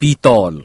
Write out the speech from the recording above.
بيتول